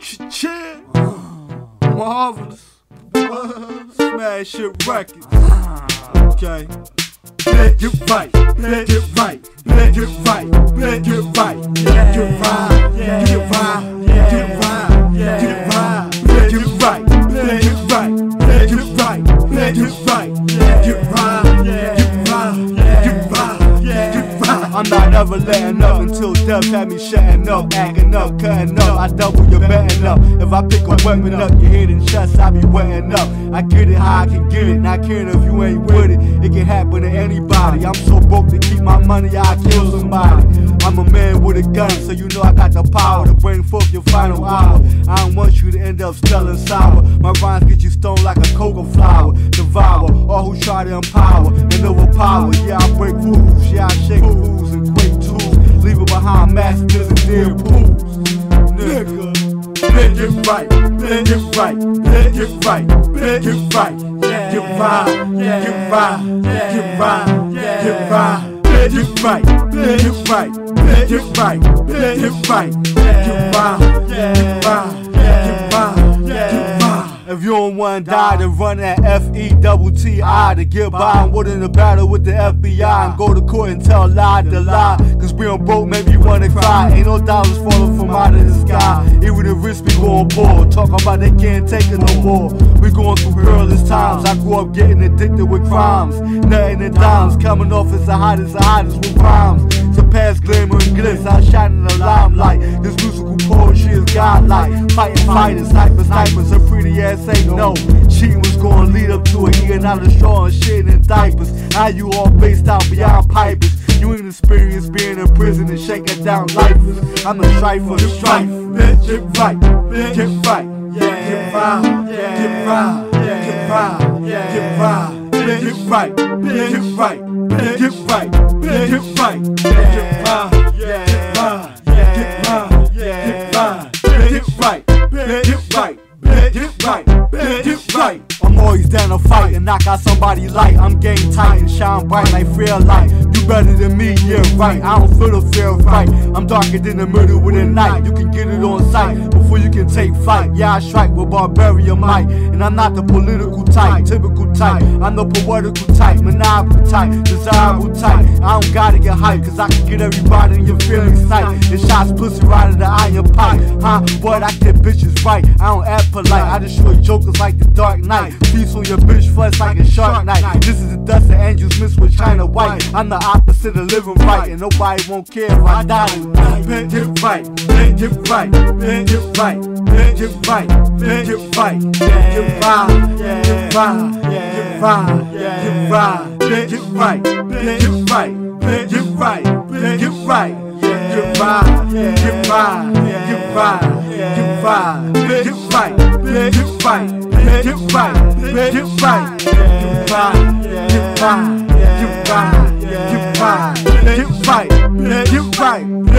Chill. Marvelous. Smash it records. Okay. Play it right, play it right, play it right, play it right, right. I'm not ever letting up until death had me shutting up, acting up, cutting up. I double your betting up. If I pick a weapon up your head and chest, I be wetting up. I get it how I can get it, not caring if you ain't with it. It can happen to anybody. I'm so broke to keep my money, I kill somebody. I'm a man with a gun, so you know I got the power to bring forth your final hour. I don't want you to end up selling sour. My rhymes get you stoned like a coca flower. Devour all who try to empower and overpower. Yeah, I break rules. Yeah, I shake fools behind massacres and dead pools. Nigga. Play it right, play it right, play it right, play it right. Get right, get right, get right, get right. It right, it right, it right, it right. Get right, get right, If you don't wanna die, then run that F E double T I to get by and win in a battle with the FBI and go to court and tell a lie to lie. Cause we on broke, maybe you wanna cry. Ain't no dollars falling from out of the sky. Even the rich be going poor. Talking about they can't take it no more. We going through perilous times. I grew up getting addicted with crimes. Nothing in dimes. Coming off as the hottest, the hottest with rhymes. Surpass glamour and glitz. I shine in the limelight. This musical poetry is godlike. Fighting fighters, snipers, snipers. Up to it. Eating out of straw and shit in diapers. Now you all based out beyond pipers. You ain't experienced being in prison and shaking down lifers. I'm a strife for the strife. Bitch, get right, bitch, get right. Yeah, get right, yeah, get right, yeah, get right, yeah, get right. Bitch, get right, bitch, get right, bitch, get right, bitch, get right, yeah, get right, yeah, get right, yeah, get right, yeah, get right. Bitch, get right, bitch, get right, bitch, right. I'm always down to fight and knock out somebody light. I'm game tight and shine bright like fair light. You better than me, yeah, right. I don't feel the fair fight. I'm darker than the middle of the night. You can get it on sight you can take flight. Yeah, I strike with barbarian might. And I'm not the political type, typical type. I'm the poetical type, maniacal type, desirable type. I don't gotta get hype, cause I can get everybody in your feelings tight. And shots pussy right in the iron pipe. Huh? But I get bitches right. I don't act polite. I destroy jokers like the Dark Knight. Feast on your bitch flesh like a shark night. This is the dust of angels mixed with China white. I'm the opposite of living right, and nobody won't care if I die get right, get right, get right, right, bitch, get right, get right, get right, get right, get right, bitch, get right, bitch, get right, bitch, get right, bitch, get right. Get right, get right, get right, get right, bitch, get right, bitch, get right, get right, get right, get right, get right, get right, get right.